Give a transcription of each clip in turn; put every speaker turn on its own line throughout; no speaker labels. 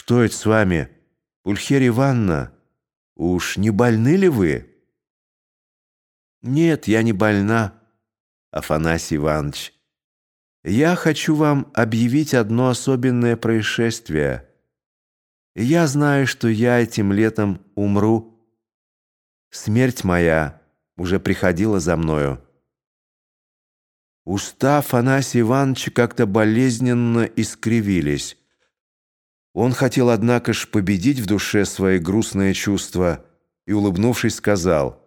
«Что это с вами? Пульхерия Ивановна, уж не больны ли вы?» «Нет, я не больна, Афанасий Иванович. Я хочу вам объявить одно особенное происшествие. Я знаю, что я этим летом умру. Смерть моя уже приходила за мною». Уста Афанасия Ивановича как-то болезненно искривились. Он хотел, однако ж, победить в душе свои грустные чувства и, улыбнувшись, сказал,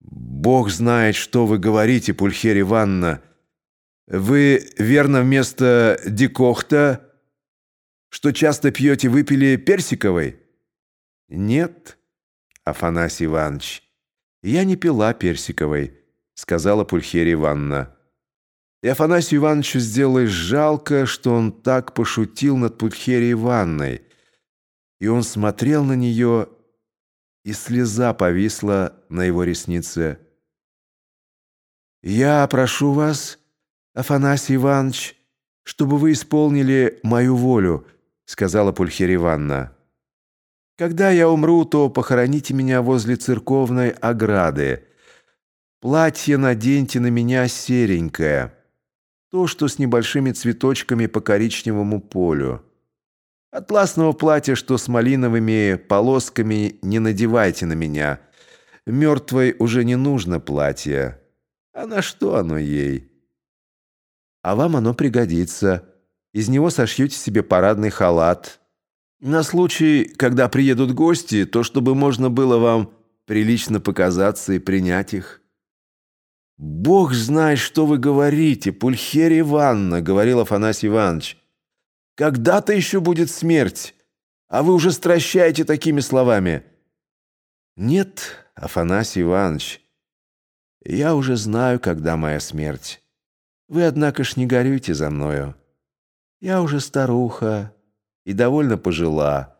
«Бог знает, что вы говорите, Пульхерия Ивановна. Вы, верно, вместо дикохта, что часто пьете, выпили персиковой?» «Нет, Афанасий Иванович, я не пила персиковой», — сказала Пульхерия Ивановна. И Афанасию Ивановичу сделалось жалко, что он так пошутил над Пульхерией Ивановной. И он смотрел на нее, и слеза повисла на его реснице. «Я прошу вас, Афанасий Иванович, чтобы вы исполнили мою волю», сказала Пульхерия Ивановна. «Когда я умру, то похороните меня возле церковной ограды. Платье наденьте на меня серенькое». То, что с небольшими цветочками по коричневому полю. Атласного платья, что с малиновыми полосками, не надевайте на меня. Мертвой уже не нужно платье. А на что оно ей? А вам оно пригодится. Из него сошьете себе парадный халат. На случай, когда приедут гости, то чтобы можно было вам прилично показаться и принять их. «Бог знает, что вы говорите, Пульхерия Ивановна», — говорил Афанасий Иванович. «Когда-то еще будет смерть, а вы уже стращаете такими словами». «Нет, Афанасий Иванович, я уже знаю, когда моя смерть. Вы, однако ж, не горюйте за мною. Я уже старуха и довольно пожила.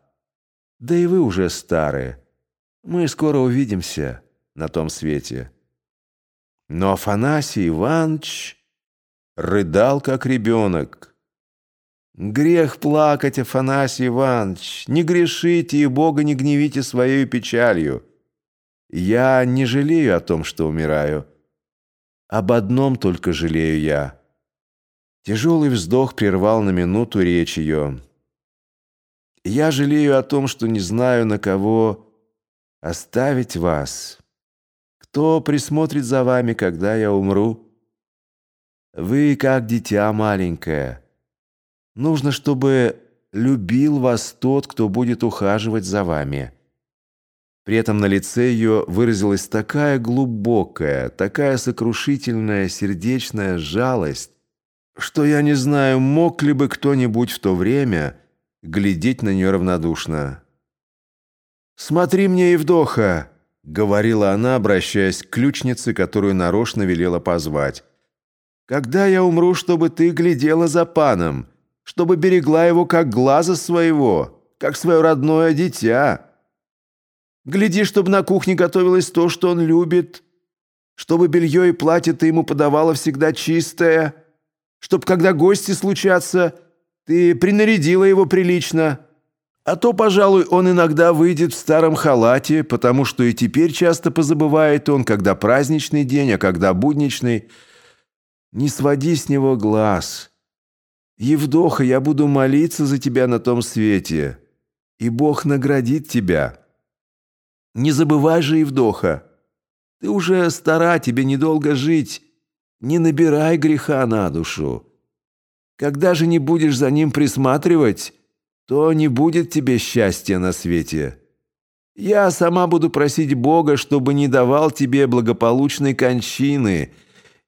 Да и вы уже старые. Мы скоро увидимся на том свете». Но Афанасий Иванович рыдал, как ребенок. «Грех плакать, Афанасий Иванович, не грешите и Бога не гневите своей печалью. Я не жалею о том, что умираю. Об одном только жалею я». Тяжелый вздох прервал на минуту речь ее. «Я жалею о том, что не знаю, на кого оставить вас». Кто присмотрит за вами, когда я умру? Вы как дитя маленькое. Нужно, чтобы любил вас тот, кто будет ухаживать за вами». При этом на лице ее выразилась такая глубокая, такая сокрушительная сердечная жалость, что я не знаю, мог ли бы кто-нибудь в то время глядеть на нее равнодушно. «Смотри мне, Евдоха!» — говорила она, обращаясь к ключнице, которую нарочно велела позвать. «Когда я умру, чтобы ты глядела за паном, чтобы берегла его как глаза своего, как свое родное дитя. Гляди, чтобы на кухне готовилось то, что он любит, чтобы белье и платье ты ему подавала всегда чистое, чтобы, когда гости случатся, ты принарядила его прилично». А то, пожалуй, он иногда выйдет в старом халате, потому что и теперь часто позабывает он, когда праздничный день, а когда будничный. Не своди с него глаз. Евдоха, я буду молиться за тебя на том свете, и Бог наградит тебя. Не забывай же, Евдоха, ты уже стара, тебе недолго жить. Не набирай греха на душу. Когда же не будешь за ним присматривать, то не будет тебе счастья на свете. Я сама буду просить Бога, чтобы не давал тебе благополучной кончины,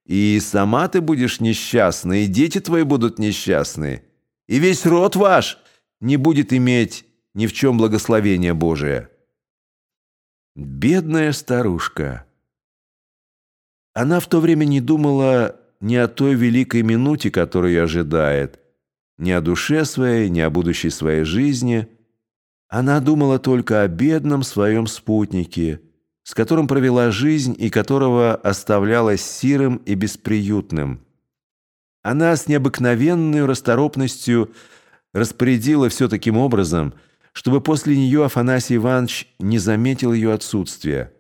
и сама ты будешь несчастна, и дети твои будут несчастны, и весь род ваш не будет иметь ни в чем благословения Божия. Бедная старушка. Она в то время не думала ни о той великой минуте, которую ожидает – ни о душе своей, ни о будущей своей жизни. Она думала только о бедном своем спутнике, с которым провела жизнь и которого оставляла сирым и бесприютным. Она с необыкновенной расторопностью распорядила все таким образом, чтобы после нее Афанасий Иванович не заметил ее отсутствия.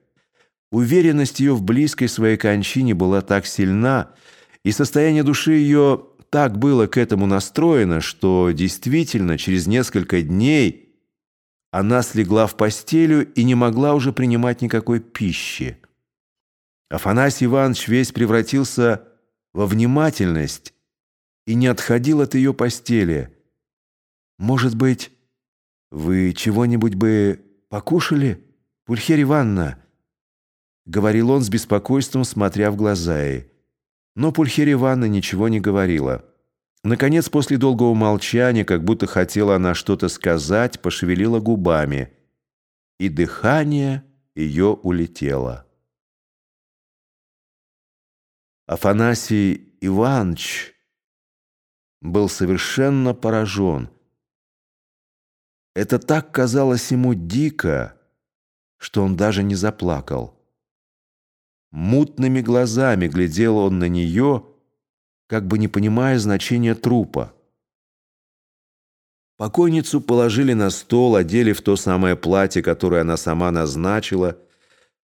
Уверенность ее в близкой своей кончине была так сильна, и состояние души ее так было к этому настроено, что действительно через несколько дней она слегла в постелю и не могла уже принимать никакой пищи. Афанасий Иванович весь превратился во внимательность и не отходил от ее постели. «Может быть, вы чего-нибудь бы покушали, Пульхерь Ивановна?» — говорил он с беспокойством, смотря в глаза ей. Но Пульхерь Ивановна ничего не говорила. Наконец, после долгого молчания, как будто хотела она что-то сказать, пошевелила губами, и дыхание ее улетело. Афанасий Иванович был совершенно поражен. Это так казалось ему дико, что он даже не заплакал. Мутными глазами глядел он на нее, как бы не понимая значения трупа. Покойницу положили на стол, одели в то самое платье, которое она сама назначила,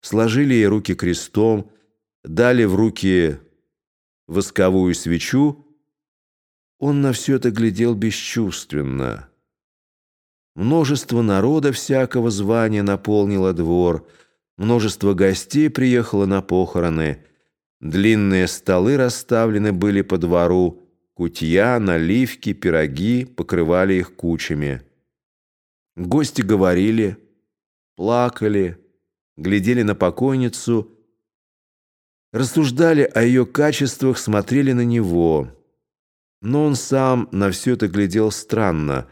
сложили ей руки крестом, дали в руки восковую свечу, он на все это глядел бесчувственно. Множество народа всякого звания наполнило двор, множество гостей приехало на похороны, длинные столы расставлены были по двору, кутья, наливки, пироги покрывали их кучами. Гости говорили, плакали, глядели на покойницу, рассуждали о ее качествах, смотрели на него — но он сам на все это глядел странно.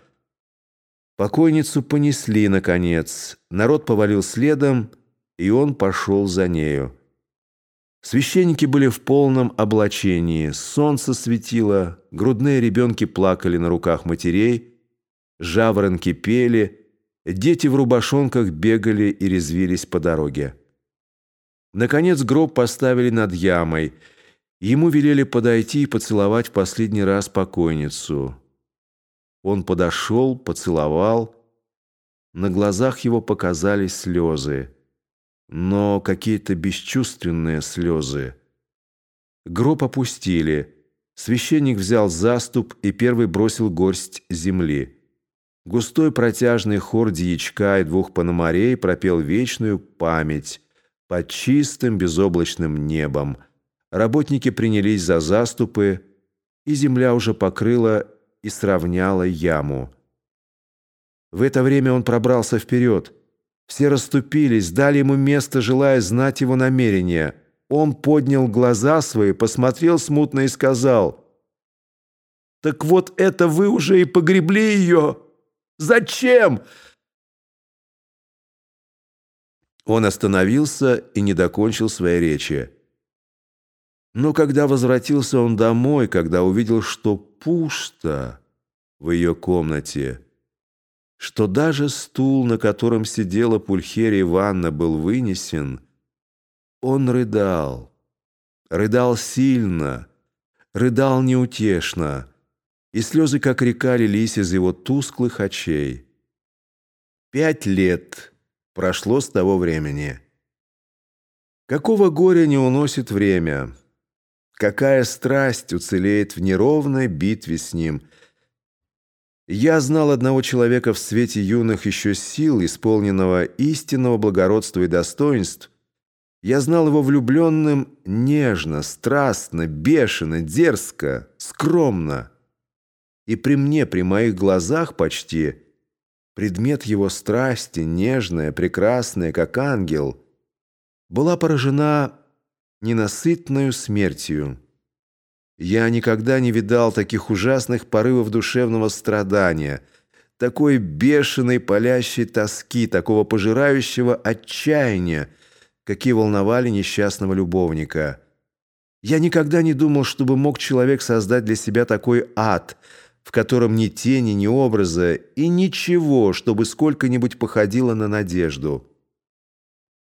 Покойницу понесли, наконец. Народ повалил следом, и он пошел за нею. Священники были в полном облачении. Солнце светило, грудные ребенки плакали на руках матерей, жаворонки пели, дети в рубашонках бегали и резвились по дороге. Наконец гроб поставили над ямой — Ему велели подойти и поцеловать в последний раз покойницу. Он подошел, поцеловал. На глазах его показались слезы, но какие-то бесчувственные слезы. Гроб опустили. Священник взял заступ и первый бросил горсть земли. Густой протяжный хор дьячка и двух пономарей пропел вечную память под чистым безоблачным небом — Работники принялись за заступы, и земля уже покрыла и сравняла яму. В это время он пробрался вперед. Все расступились, дали ему место, желая знать его намерения. Он поднял глаза свои, посмотрел смутно и сказал, «Так вот это вы уже и погребли ее! Зачем?» Он остановился и не докончил своей речи. Но когда возвратился он домой, когда увидел, что пусто в ее комнате, что даже стул, на котором сидела Пульхерия Ивановна, был вынесен, он рыдал, рыдал сильно, рыдал неутешно, и слезы, как река, лились из его тусклых очей. Пять лет прошло с того времени. Какого горя не уносит время — Какая страсть уцелеет в неровной битве с ним. Я знал одного человека в свете юных еще сил, исполненного истинного благородства и достоинств. Я знал его влюбленным нежно, страстно, бешено, дерзко, скромно. И при мне, при моих глазах почти, предмет его страсти, нежная, прекрасная, как ангел, была поражена ненасытную смертью. Я никогда не видал таких ужасных порывов душевного страдания, такой бешеной палящей тоски, такого пожирающего отчаяния, какие волновали несчастного любовника. Я никогда не думал, чтобы мог человек создать для себя такой ад, в котором ни тени, ни образа и ничего, чтобы сколько-нибудь походило на надежду.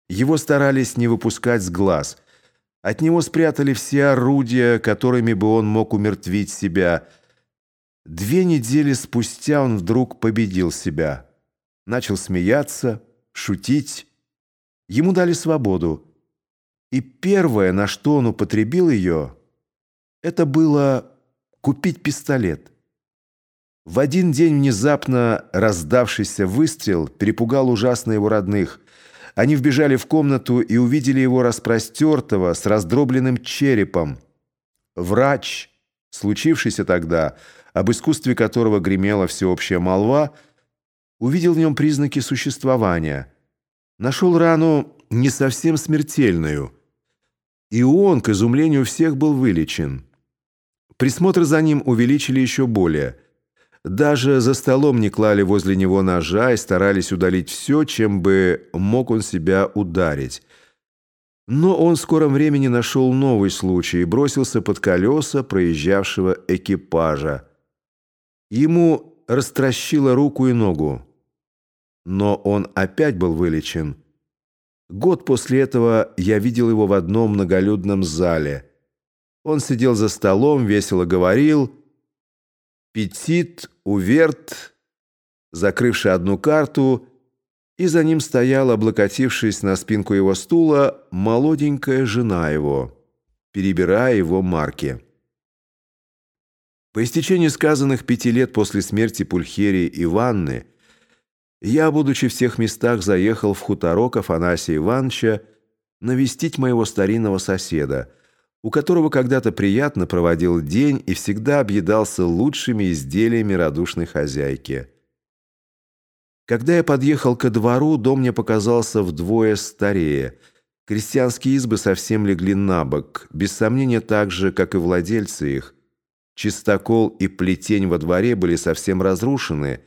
Его старались не выпускать с глаз – от него спрятали все орудия, которыми бы он мог умертвить себя. Две недели спустя он вдруг победил себя. Начал смеяться, шутить. Ему дали свободу. И первое, на что он употребил ее, это было купить пистолет. В один день внезапно раздавшийся выстрел перепугал ужасно его родных. Они вбежали в комнату и увидели его распростертого с раздробленным черепом. Врач, случившийся тогда, об искусстве которого гремела всеобщая молва, увидел в нем признаки существования. Нашел рану не совсем смертельную. И он, к изумлению всех, был вылечен. Присмотр за ним увеличили еще более. Даже за столом не клали возле него ножа и старались удалить все, чем бы мог он себя ударить. Но он в скором времени нашел новый случай и бросился под колеса проезжавшего экипажа. Ему растращило руку и ногу. Но он опять был вылечен. Год после этого я видел его в одном многолюдном зале. Он сидел за столом, весело говорил. Петит, уверт, закрывший одну карту, и за ним стояла, облокотившись на спинку его стула, молоденькая жена его, перебирая его марки. По истечении сказанных пяти лет после смерти Пульхерии и Ванны я, будучи в всех местах, заехал в хуторок Афанасия Ивановича навестить моего старинного соседа, у которого когда-то приятно проводил день и всегда объедался лучшими изделиями радушной хозяйки. Когда я подъехал ко двору, дом мне показался вдвое старее. Крестьянские избы совсем легли на бок, без сомнения так же, как и владельцы их. Чистокол и плетень во дворе были совсем разрушены,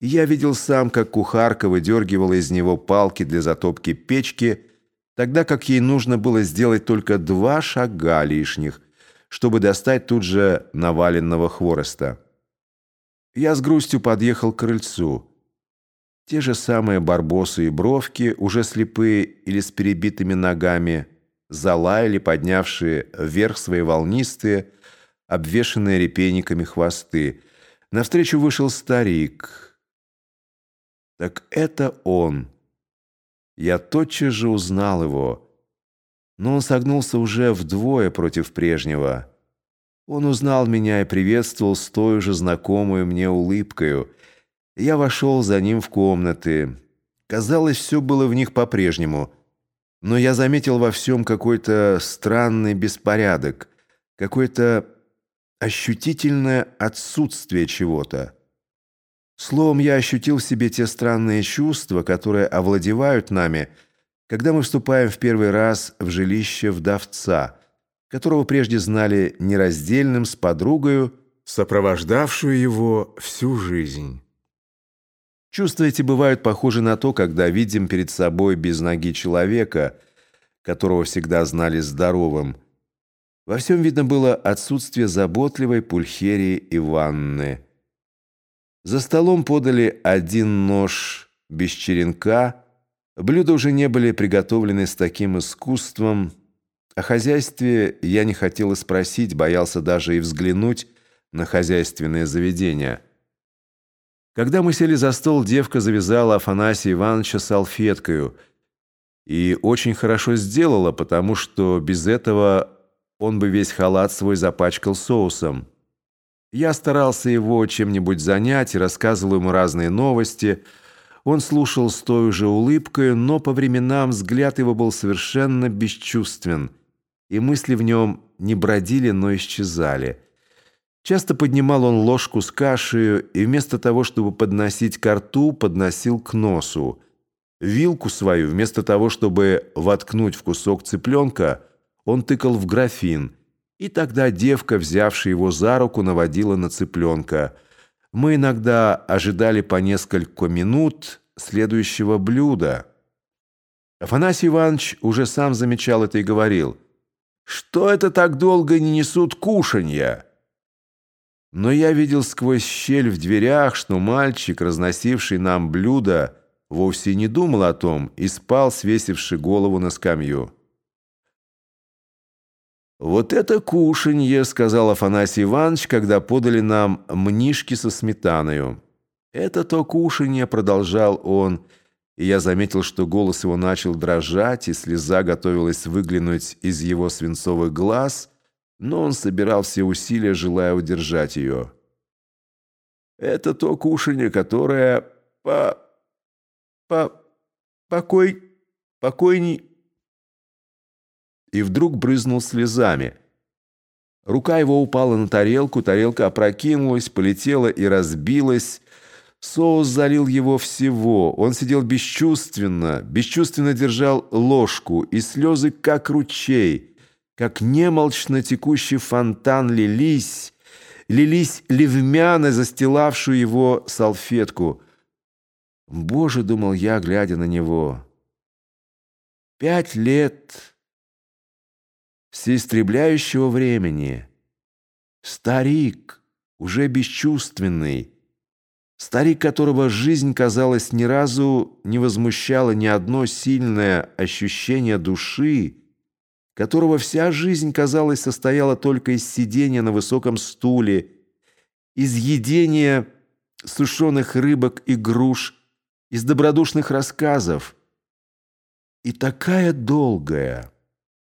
и я видел сам, как кухарка выдергивала из него палки для затопки печки, тогда как ей нужно было сделать только два шага лишних, чтобы достать тут же наваленного хвороста. Я с грустью подъехал к крыльцу. Те же самые барбосы и бровки, уже слепые или с перебитыми ногами, залаяли, поднявшие вверх свои волнистые, обвешанные репейниками хвосты. Навстречу вышел старик. Так это он. Я тотчас же узнал его. Но он согнулся уже вдвое против прежнего. Он узнал меня и приветствовал с той же знакомой мне улыбкою. Я вошел за ним в комнаты. Казалось, все было в них по-прежнему. Но я заметил во всем какой-то странный беспорядок, какой-то ощутительное отсутствие чего-то. Словом, я ощутил в себе те странные чувства, которые овладевают нами, когда мы вступаем в первый раз в жилище вдовца, которого прежде знали нераздельным с подругою, сопровождавшую его всю жизнь. Чувства эти бывают похожи на то, когда видим перед собой без ноги человека, которого всегда знали здоровым, во всем видно было отсутствие заботливой пульхерии и ванны. За столом подали один нож без черенка, блюда уже не были приготовлены с таким искусством. О хозяйстве я не хотел и спросить, боялся даже и взглянуть на хозяйственное заведение. Когда мы сели за стол, девка завязала Афанасия Ивановича салфеткою. И очень хорошо сделала, потому что без этого он бы весь халат свой запачкал соусом. Я старался его чем-нибудь занять и рассказывал ему разные новости. Он слушал с той же улыбкой, но по временам взгляд его был совершенно бесчувствен, и мысли в нем не бродили, но исчезали. Часто поднимал он ложку с кашей и вместо того, чтобы подносить к рту, подносил к носу. Вилку свою, вместо того, чтобы воткнуть в кусок цыпленка – он тыкал в графин, и тогда девка, взявшая его за руку, наводила на цыпленка. Мы иногда ожидали по несколько минут следующего блюда. Афанасий Иванович уже сам замечал это и говорил, «Что это так долго не несут кушанья?» Но я видел сквозь щель в дверях, что мальчик, разносивший нам блюдо, вовсе не думал о том и спал, свесивши голову на скамью. «Вот это кушанье», — сказал Афанасий Иванович, когда подали нам мнишки со сметаною. «Это то кушанье», — продолжал он, и я заметил, что голос его начал дрожать, и слеза готовилась выглянуть из его свинцовых глаз, но он собирал все усилия, желая удержать ее. «Это то кушанье, которое по... по... покой... покойней...» и вдруг брызнул слезами. Рука его упала на тарелку, тарелка опрокинулась, полетела и разбилась. Соус залил его всего. Он сидел бесчувственно, бесчувственно держал ложку, и слезы, как ручей, как немолчно текущий фонтан, лились, лились ливмяны, застилавшую его салфетку. «Боже!» — думал я, глядя на него. «Пять лет...» всеистребляющего времени. Старик, уже бесчувственный, старик, которого жизнь, казалось, ни разу не возмущала ни одно сильное ощущение души, которого вся жизнь, казалось, состояла только из сидения на высоком стуле, из едения сушеных рыбок и груш, из добродушных рассказов. И такая долгая,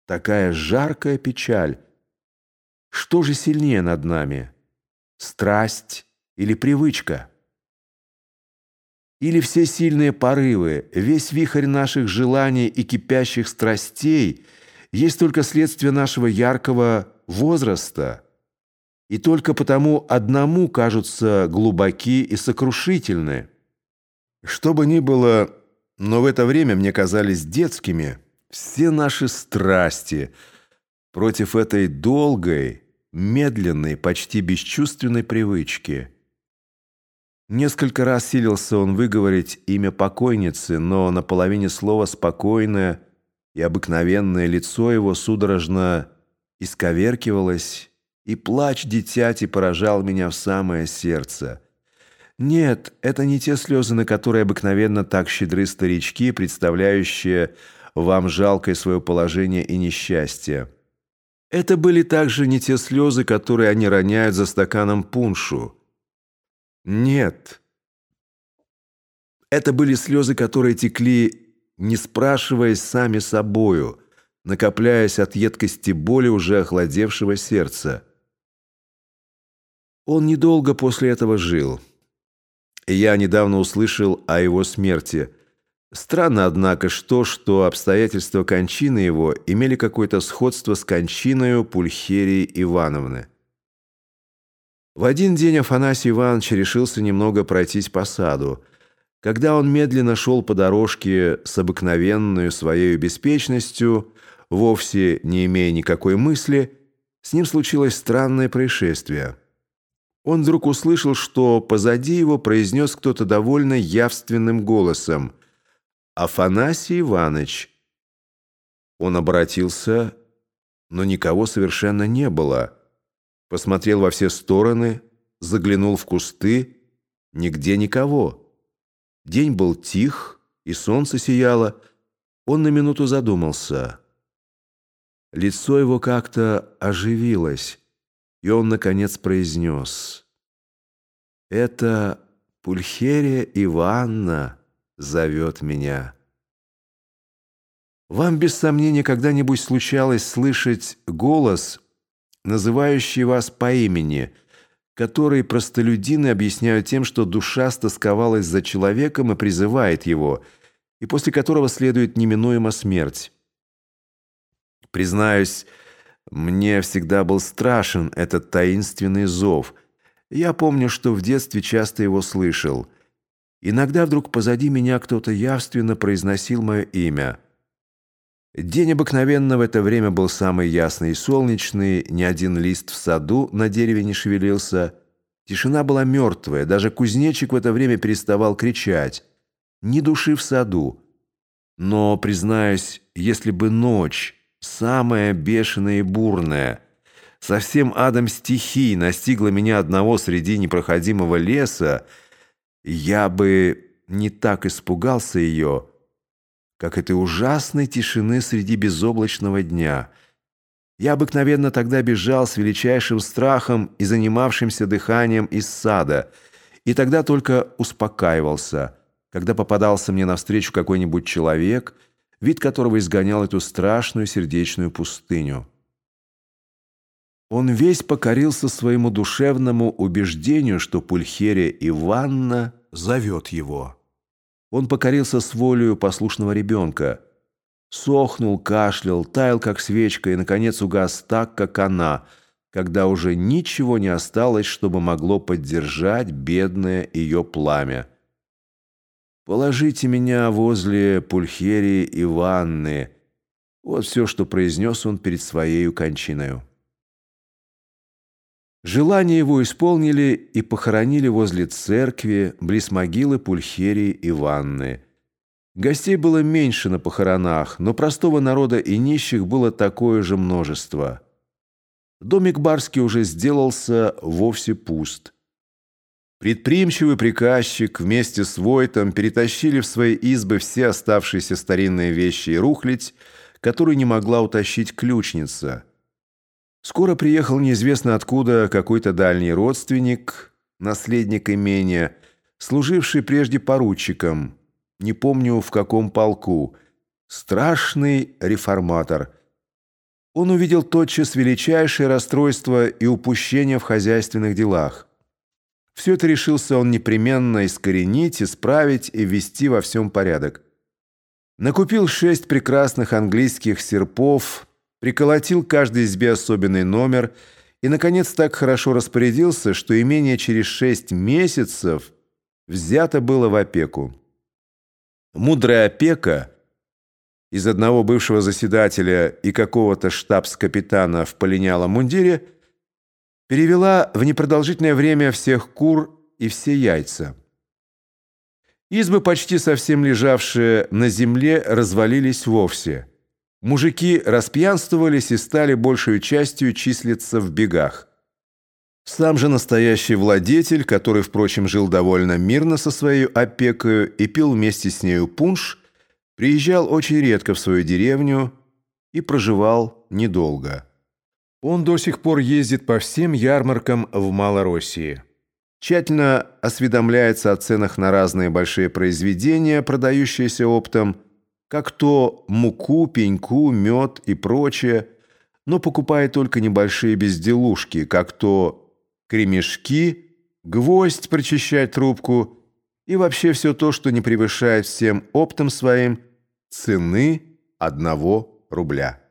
такая жаркая печаль. Что же сильнее над нами? Страсть или привычка? Или все сильные порывы, весь вихрь наших желаний и кипящих страстей есть только следствие нашего яркого возраста, и только потому одному кажутся глубоки и сокрушительны. Что бы ни было, но в это время мне казались детскими – все наши страсти против этой долгой, медленной, почти бесчувственной привычки. Несколько раз силился он выговорить имя покойницы, но на половине слова спокойное и обыкновенное лицо его судорожно исковеркивалось, и плач дитяти поражал меня в самое сердце. Нет, это не те слезы, на которые обыкновенно так щедры старички, представляющие вам жалкое свое положение и несчастье. Это были также не те слезы, которые они роняют за стаканом пуншу. Нет. Это были слезы, которые текли, не спрашиваясь сами собою, накопляясь от едкости боли уже охладевшего сердца. Он недолго после этого жил. Я недавно услышал о его смерти – Странно, однако, что, что обстоятельства кончины его имели какое-то сходство с кончиною Пульхерии Ивановны. В один день Афанасий Иванович решился немного пройтись по саду. Когда он медленно шел по дорожке с обыкновенной своей беспечностью, вовсе не имея никакой мысли, с ним случилось странное происшествие. Он вдруг услышал, что позади его произнес кто-то довольно явственным голосом – Афанасий Иванович. Он обратился, но никого совершенно не было. Посмотрел во все стороны, заглянул в кусты, нигде никого. День был тих, и солнце сияло. Он на минуту задумался. Лицо его как-то оживилось, и он, наконец, произнес. «Это Пульхерия Ивановна» зовет меня. Вам без сомнения когда-нибудь случалось слышать голос, называющий вас по имени, который простолюдины объясняют тем, что душа стосковалась за человеком и призывает его, и после которого следует неминуемо смерть. Признаюсь, мне всегда был страшен этот таинственный зов. Я помню, что в детстве часто его слышал – Иногда вдруг позади меня кто-то явственно произносил мое имя. День обыкновенно в это время был самый ясный и солнечный, ни один лист в саду на дереве не шевелился. Тишина была мертвая, даже кузнечик в это время переставал кричать. Ни души в саду. Но, признаюсь, если бы ночь, самая бешеная и бурная, совсем адом стихий настигла меня одного среди непроходимого леса, я бы не так испугался ее, как этой ужасной тишины среди безоблачного дня — Я обыкновенно тогда бежал с величайшим страхом и занимавшимся дыханием из сада, и тогда только успокаивался, когда попадался мне навстречу какой-нибудь человек, вид которого изгонял эту страшную сердечную пустыню. Он весь покорился своему душевному убеждению, что Пульхерия Иванна зовет его. Он покорился с волею послушного ребенка. Сохнул, кашлял, таял, как свечка, и, наконец, угас так, как она, когда уже ничего не осталось, чтобы могло поддержать бедное ее пламя. «Положите меня возле Пульхерии Иванны». Вот все, что произнес он перед своей кончиною. Желание его исполнили и похоронили возле церкви, близ могилы Пульхерии Иванны. Гостей было меньше на похоронах, но простого народа и нищих было такое же множество. Домик барский уже сделался вовсе пуст. Предприимчивый приказчик вместе с Войтом перетащили в свои избы все оставшиеся старинные вещи и рухлядь, которую не могла утащить ключница – Скоро приехал неизвестно откуда какой-то дальний родственник, наследник имения, служивший прежде поручиком, не помню в каком полку, страшный реформатор. Он увидел тотчас величайшее расстройство и упущение в хозяйственных делах. Все это решился он непременно искоренить, исправить и ввести во всем порядок. Накупил шесть прекрасных английских серпов – приколотил каждой избе особенный номер и, наконец, так хорошо распорядился, что имение через шесть месяцев взято было в опеку. Мудрая опека из одного бывшего заседателя и какого-то штабс-капитана в полинялом мундире перевела в непродолжительное время всех кур и все яйца. Избы, почти совсем лежавшие на земле, развалились вовсе – Мужики распьянствовались и стали большей частью числиться в бегах. Сам же настоящий владетель, который, впрочем, жил довольно мирно со своей опекою и пил вместе с нею пунш, приезжал очень редко в свою деревню и проживал недолго. Он до сих пор ездит по всем ярмаркам в Малороссии. Тщательно осведомляется о ценах на разные большие произведения, продающиеся оптом, как то муку, пеньку, мед и прочее, но покупая только небольшие безделушки, как то кремешки, гвоздь прочищать трубку и вообще все то, что не превышает всем оптом своим цены одного рубля.